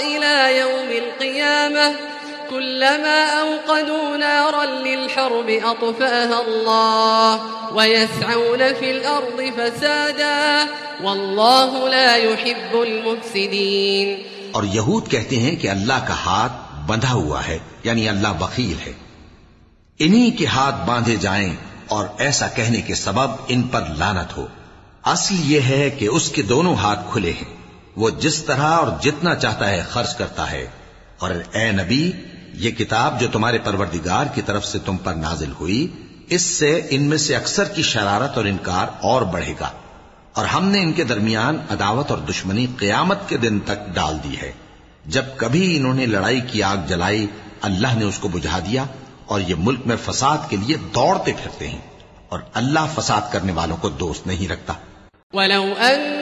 إلى يوم القيامة كلما أوقدوا نارا للحرب أطفأها الله ويسعون في الأرض فسادا والله لا يحب المفسدين اور یہود کہتے ہیں کہ اللہ کا ہاتھ بندھا ہوا ہے یعنی اللہ بخیل ہے۔ انہی کے ہاتھ باندھے جائیں اور ایسا کہنے کے سبب ان پر لانت ہو۔ اصل یہ ہے کہ اس کے دونوں ہاتھ کھلے ہیں۔ وہ جس طرح اور جتنا چاہتا ہے خرچ کرتا ہے۔ اور اے نبی، یہ کتاب جو تمہارے پروردگار کی طرف سے تم پر نازل ہوئی، اس سے ان میں سے اکثر کی شرارت اور انکار اور بڑھے گا۔ اور ہم نے ان کے درمیان عداوت اور دشمنی قیامت کے دن تک ڈال دی ہے۔ جب کبھی انہوں نے لڑائی کی آگ جلائی، اللہ نے اس کو بجھا دیا اور یہ ملک میں فساد کے لیے دوڑتے پھرتے ہیں۔ اور اللہ فساد کرنے والوں کو دوست نہیں رکھتا۔ ولو أن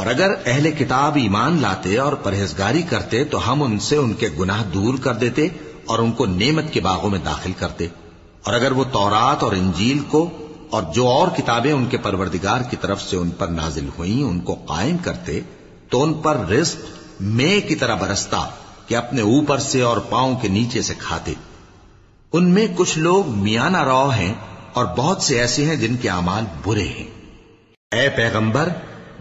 اور اگر اہل کتاب ایمان لاتے اور پرہیزگاری کرتے تو ہم ان سے ان کے گناہ دور کر دیتے اور ان کو نعمت کے باغوں میں داخل کرتے۔ اور اگر وہ تورات اور انجیل کو اور جو اور کتابیں ان کے پروردگار کی طرف سے ان پر نازل ہوئیں ان کو قائم کرتے تو ان پر رزق میں کی طرح برستا کہ اپنے اوپر سے اور پاؤں کے نیچے سے کھاتے۔ ان میں کچھ لوگ میانہ رو ہیں اور بہت سے ایسے ہیں جن کے اعمال برے ہیں۔ اے پیغمبر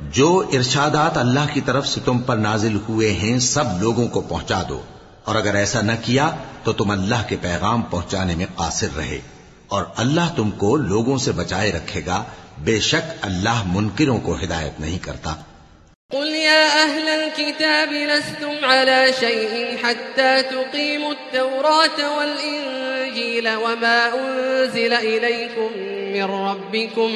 جو ارشادات اللہ کی طرف سے تم پر نازل ہوئے ہیں، سب لوگوں کو پہنچا دو۔ اور اگر ایسا نہ کیا، تو تم اللہ کے پیغام پہنچانے میں قاصر رہے۔ اور اللہ تم کو لوگوں سے بچائے رکھے گا۔ بے شک اللہ منکروں کو ہدایت نہیں کرتا۔ قل يا أهل الكتاب لستم على شيء حتى تقيموا التوراة والإنجيل وما أنزل إليكم من ربكم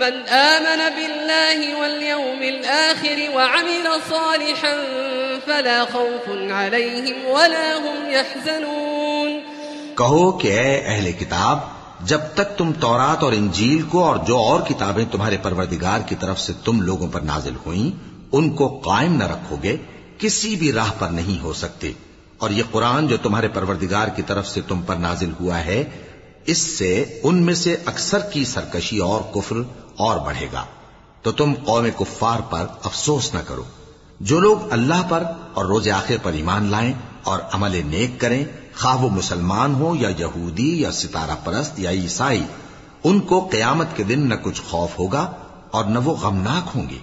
من آمن بالله واليوم الآخر وعمل صالحا فلا خوف عليهم ولا هم يحزنون. کہو کہ اے اہل کتاب، جب تک تم تورات اور انجیل کو اور جو اور کتابیں تمہارے پروردگار کی طرف سے تم لوگوں پر نازل ہوئیں، ان کو قائم نہ رکھو گے، کسی بھی راہ پر نہیں ہو سکتے۔ اور یہ قرآن جو تمہارے پروردگار کی طرف سے تم پر نازل ہوا ہے اس سے ان میں سے اکثر کی سرکشی اور کفر اور بڑھے گا۔ تو تم قوم کفار پر افسوس نہ کرو۔ جو لوگ اللہ پر اور روز آخر پر ایمان لائیں اور عمل نیک کریں، خواہ وہ مسلمان ہو یا یہودی یا ستارہ پرست یا عیسائی، ان کو قیامت کے دن نہ کچھ خوف ہوگا اور نہ وہ غمناک ہوں گے۔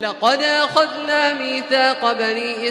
لقد أخذنا ميثاق بني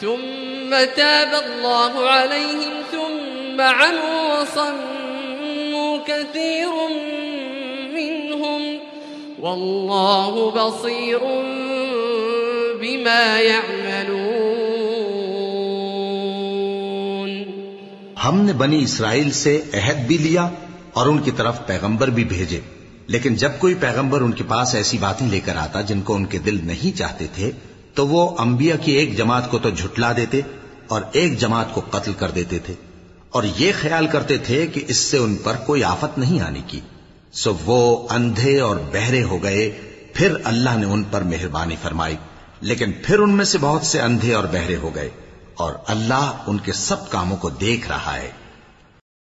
ثم تاب الله عليهم ثم عموا وصموا كثير منهم والله بصير بما يعملون. ہم نے بنی اسرائیل سے عہد بھی لیا اور ان کی طرف پیغمبر بھی بھیجے۔ لیکن جب کوئی پیغمبر ان کے پاس ایسی باتیں لے کر آتا جن کو ان کے دل نہیں چاہتے تھے تو وہ انبیاء کی ایک جماعت کو تو جھٹلا دیتے اور ایک جماعت کو قتل کر دیتے تھے۔ اور یہ خیال کرتے تھے کہ اس سے ان پر کوئی آفت نہیں آنے کی۔ سو وہ اندھے اور بہرے ہو گئے۔ پھر اللہ نے ان پر مہربانی فرمائی۔ لیکن پھر ان میں سے بہت سے اندھے اور بہرے ہو گئے۔ اور اللہ ان کے سب کاموں کو دیکھ رہا ہے۔